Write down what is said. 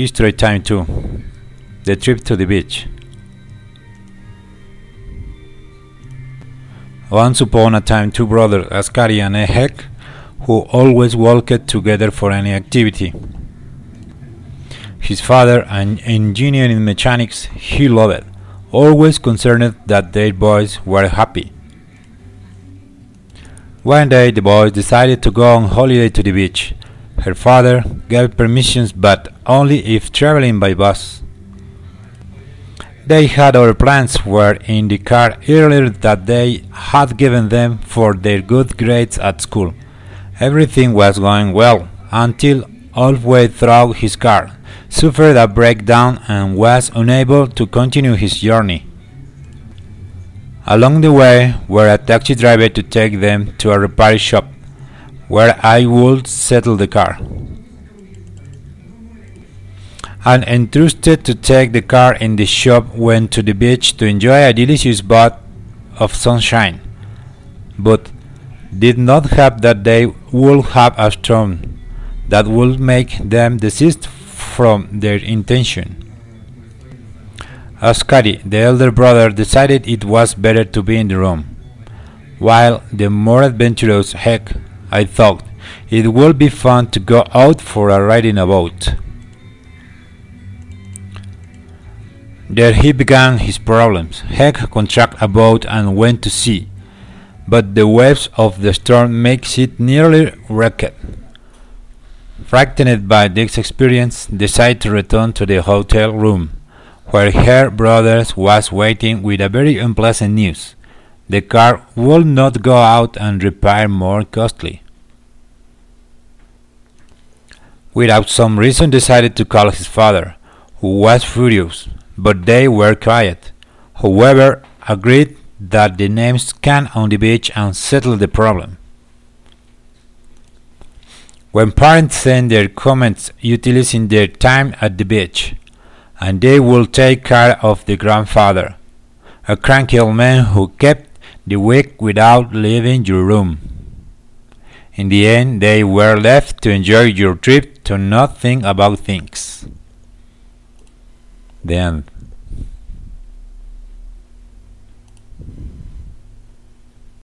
History Time 2 The Trip to the Beach. Once upon a time, two brothers, Ascari and Ehek, who always walked together for any activity. His father, an engineer in mechanics, he loved, always concerned that their boys were happy. One day, the boys decided to go on holiday to the beach. Her father gave permissions, but only if traveling by bus. They had other plans were in the car earlier that they had given them for their good grades at school. Everything was going well until halfway through his car suffered a breakdown and was unable to continue his journey. Along the way were a taxi driver to take them to a repair shop where I would settle the car. and entrusted to take the car in the shop went to the beach to enjoy a delicious bath of sunshine, but did not have that they would have a storm that would make them desist from their intention. Ascari, the elder brother, decided it was better to be in the room, while the more adventurous Heck, I thought, it would be fun to go out for a ride in a boat. There he began his problems. Heck contracted a boat and went to sea, but the waves of the storm makes it nearly wrecked. Frightened by this experience, decided to return to the hotel room, where her brother was waiting with a very unpleasant news. The car would not go out and repair more costly. Without some reason decided to call his father, who was furious but they were quiet. However, agreed that the names can on the beach and settle the problem. When parents send their comments utilizing their time at the beach, and they will take care of the grandfather, a cranky old man who kept the week without leaving your room. In the end, they were left to enjoy your trip to not think about things. The end.